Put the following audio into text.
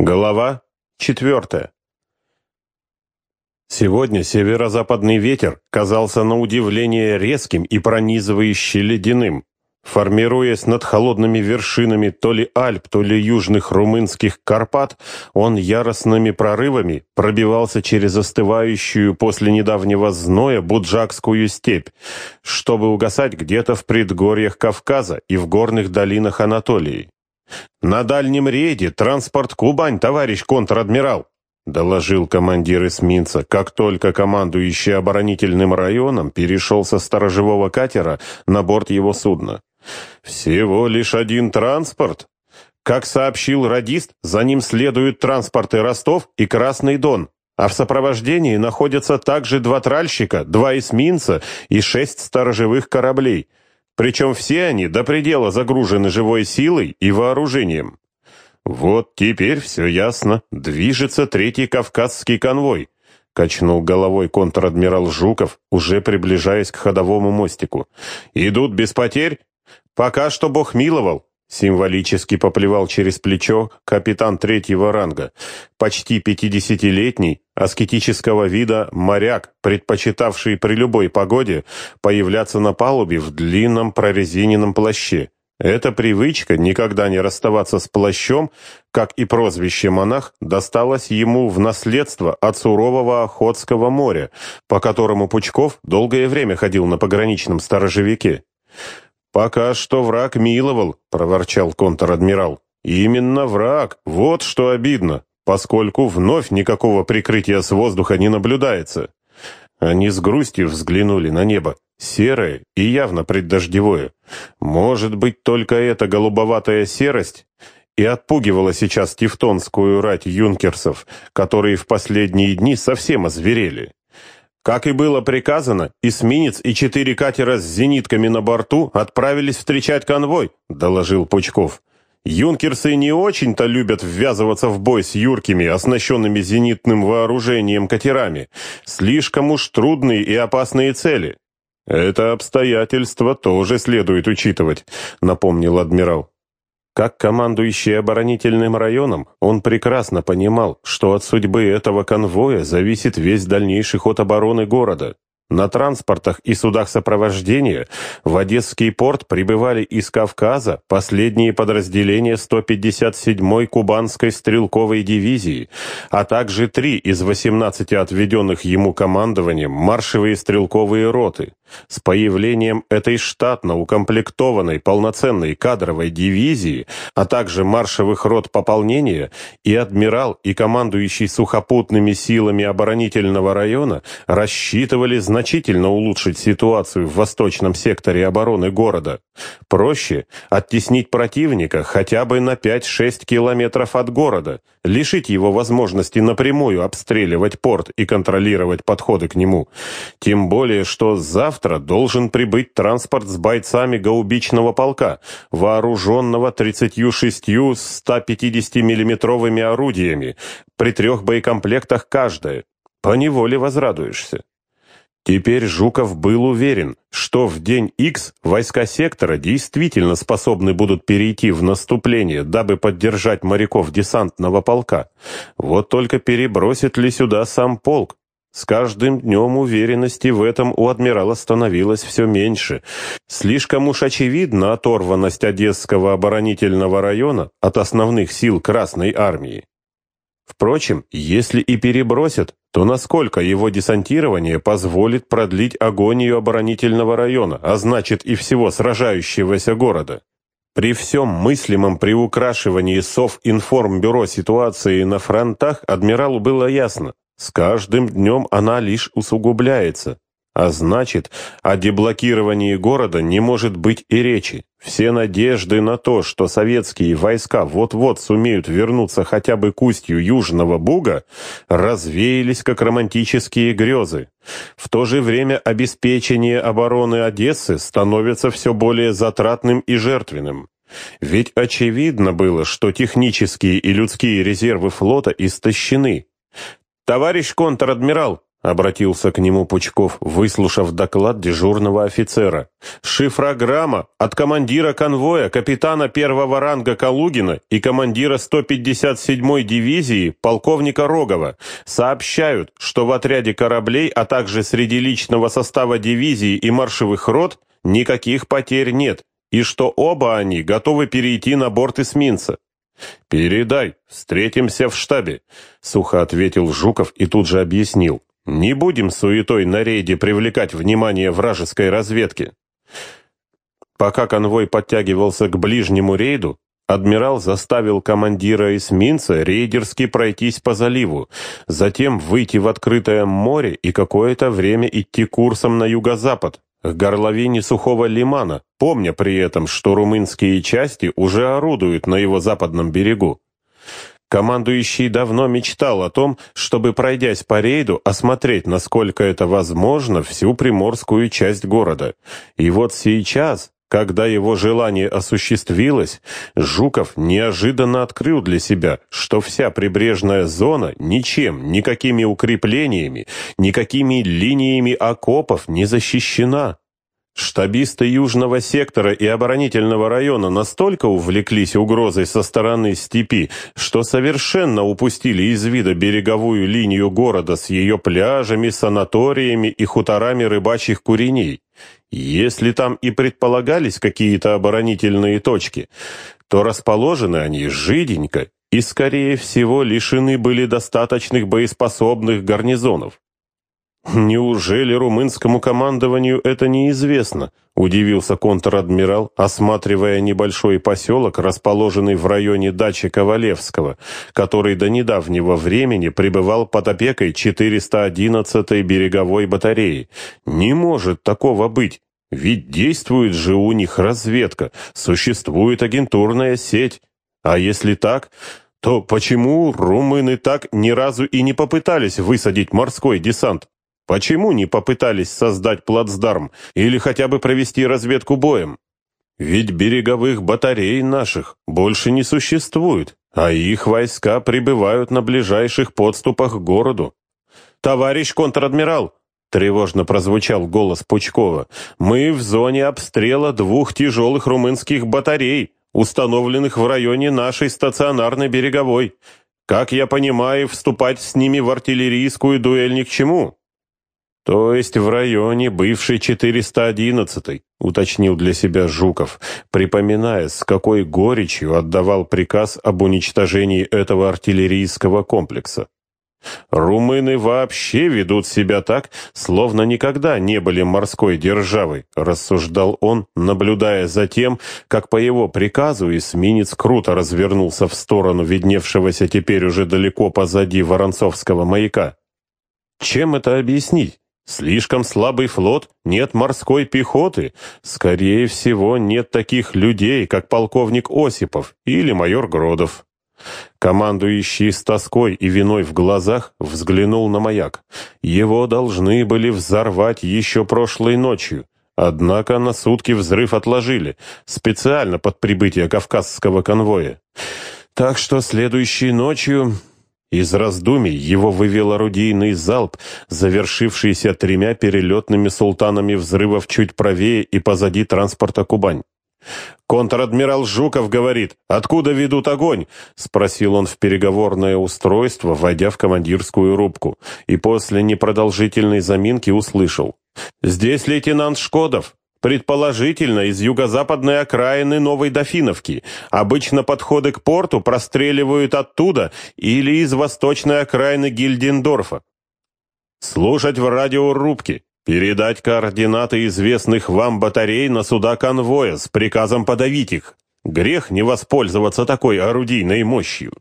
Глава четвертая. Сегодня северо-западный ветер казался на удивление резким и пронизывающе ледяным. Формируясь над холодными вершинами то ли Альп, то ли южных румынских Карпат, он яростными прорывами пробивался через остывающую после недавнего зноя Буджакскую степь, чтобы угасать где-то в предгорьях Кавказа и в горных долинах Анатолии. «На дальнем рейде транспорт Кубань, товарищ контр-адмирал», доложил командир эсминца, как только командующий оборонительным районом перешел со сторожевого катера на борт его судна. «Всего лишь один транспорт. Как сообщил радист, за ним следуют транспорты Ростов и Красный Дон, а в сопровождении находятся также два тральщика, два эсминца и шесть сторожевых кораблей». Причем все они до предела загружены живой силой и вооружением. Вот теперь все ясно. Движется третий кавказский конвой. Качнул головой контр-адмирал Жуков, уже приближаясь к ходовому мостику. Идут без потерь? Пока что Бог миловал. Символически поплевал через плечо капитан третьего ранга, почти пятидесятилетний, аскетического вида моряк, предпочитавший при любой погоде появляться на палубе в длинном прорезиненном плаще. Эта привычка никогда не расставаться с плащом, как и прозвище монах, досталась ему в наследство от сурового Охотского моря, по которому Пучков долгое время ходил на пограничном сторожевике. «Пока что враг миловал», — проворчал контр-адмирал. «Именно враг. Вот что обидно, поскольку вновь никакого прикрытия с воздуха не наблюдается». Они с грустью взглянули на небо, серое и явно преддождевое. Может быть, только эта голубоватая серость и отпугивала сейчас тевтонскую рать юнкерсов, которые в последние дни совсем озверели. Как и было приказано, эсминец и четыре катера с зенитками на борту отправились встречать конвой, доложил Пучков. Юнкерсы не очень-то любят ввязываться в бой с юркими, оснащенными зенитным вооружением катерами. Слишком уж трудные и опасные цели. Это обстоятельство тоже следует учитывать, напомнил адмирал. Как командующий оборонительным районом, он прекрасно понимал, что от судьбы этого конвоя зависит весь дальнейший ход обороны города. На транспортах и судах сопровождения в Одесский порт прибывали из Кавказа последние подразделения 157-й Кубанской стрелковой дивизии, а также три из 18 отведенных ему командованием маршевые стрелковые роты. С появлением этой штатно укомплектованной полноценной кадровой дивизии, а также маршевых рот пополнения, и адмирал, и командующий сухопутными силами оборонительного района рассчитывали значительно улучшить ситуацию в восточном секторе обороны города. Проще оттеснить противника хотя бы на 5-6 километров от города, лишить его возможности напрямую обстреливать порт и контролировать подходы к нему. Тем более, что завтра завтра должен прибыть транспорт с бойцами гаубичного полка, вооруженного 36 150-миллиметровыми орудиями, при трех боекомплектах каждое. Поневоле возрадуешься. Теперь Жуков был уверен, что в день X войска сектора действительно способны будут перейти в наступление, дабы поддержать моряков десантного полка. Вот только перебросит ли сюда сам полк? С каждым днем уверенности в этом у адмирала становилось все меньше. Слишком уж очевидна оторванность Одесского оборонительного района от основных сил Красной Армии. Впрочем, если и перебросят, то насколько его десантирование позволит продлить агонию оборонительного района, а значит и всего сражающегося города? При всем мыслимом приукрашивании Совинформбюро ситуации на фронтах адмиралу было ясно, с каждым днем она лишь усугубляется. А значит, о деблокировании города не может быть и речи. Все надежды на то, что советские войска вот-вот сумеют вернуться хотя бы к устью Южного Буга, развеялись как романтические грезы. В то же время обеспечение обороны Одессы становится все более затратным и жертвенным. Ведь очевидно было, что технические и людские резервы флота истощены. «Товарищ контр-адмирал!» — обратился к нему Пучков, выслушав доклад дежурного офицера. «Шифрограмма от командира конвоя, капитана первого ранга Калугина и командира 157-й дивизии, полковника Рогова, сообщают, что в отряде кораблей, а также среди личного состава дивизии и маршевых рот никаких потерь нет, и что оба они готовы перейти на борт эсминца. «Передай, встретимся в штабе», — сухо ответил Жуков и тут же объяснил. Не будем суетой на рейде привлекать внимание вражеской разведки. Пока конвой подтягивался к ближнему рейду, адмирал заставил командира эсминца рейдерски пройтись по заливу, затем выйти в открытое море и какое-то время идти курсом на юго-запад, к горловине сухого лимана, помня при этом, что румынские части уже орудуют на его западном берегу. Командующий давно мечтал о том, чтобы, пройдясь по рейду, осмотреть, насколько это возможно, всю приморскую часть города. И вот сейчас, когда его желание осуществилось, Жуков неожиданно открыл для себя, что вся прибрежная зона ничем, никакими укреплениями, никакими линиями окопов не защищена. Штабисты Южного сектора и оборонительного района настолько увлеклись угрозой со стороны степи, что совершенно упустили из вида береговую линию города с ее пляжами, санаториями и хуторами рыбачьих куреней. Если там и предполагались какие-то оборонительные точки, то расположены они жиденько и, скорее всего, лишены были достаточных боеспособных гарнизонов. «Неужели румынскому командованию это неизвестно?» — удивился контр-адмирал, осматривая небольшой поселок, расположенный в районе дачи Ковалевского, который до недавнего времени пребывал под опекой 411-й береговой батареи. «Не может такого быть!» Ведь действует же у них разведка, существует агентурная сеть. А если так, то почему румыны так ни разу и не попытались высадить морской десант? Почему не попытались создать плацдарм или хотя бы провести разведку боем? Ведь береговых батарей наших больше не существует, а их войска прибывают на ближайших подступах к городу. «Товарищ контр-адмирал!» — тревожно прозвучал голос Пучкова. «Мы в зоне обстрела двух тяжелых румынских батарей, установленных в районе нашей стационарной береговой. Как я понимаю, вступать с ними в артиллерийскую дуэль ни к чему». «То есть в районе бывшей 411-й», — уточнил для себя Жуков, припоминая, с какой горечью отдавал приказ об уничтожении этого артиллерийского комплекса. «Румыны вообще ведут себя так, словно никогда не были морской державой», рассуждал он, наблюдая за тем, как по его приказу эсминец круто развернулся в сторону видневшегося теперь уже далеко позади Воронцовского маяка. Чем это объяснить? Слишком слабый флот, нет морской пехоты. Скорее всего, нет таких людей, как полковник Осипов или майор Гродов. Командующий с тоской и виной в глазах взглянул на маяк. Его должны были взорвать еще прошлой ночью. Однако на сутки взрыв отложили, специально под прибытие кавказского конвоя. Так что следующей ночью из раздумий его вывел орудийный залп, завершившийся тремя перелетными султанами взрывов чуть правее и позади транспорта «Кубань». «Контр-адмирал Жуков говорит, откуда ведут огонь?» — спросил он в переговорное устройство, войдя в командирскую рубку, и после непродолжительной заминки услышал. «Здесь лейтенант Шкодов. Предположительно, из юго-западной окраины Новой Дофиновки. Обычно подходы к порту простреливают оттуда или из восточной окраины Гильдендорфа. Слушать в радиорубке. Передать координаты известных вам батарей на суда конвоя с приказом подавить их. Грех не воспользоваться такой орудийной мощью.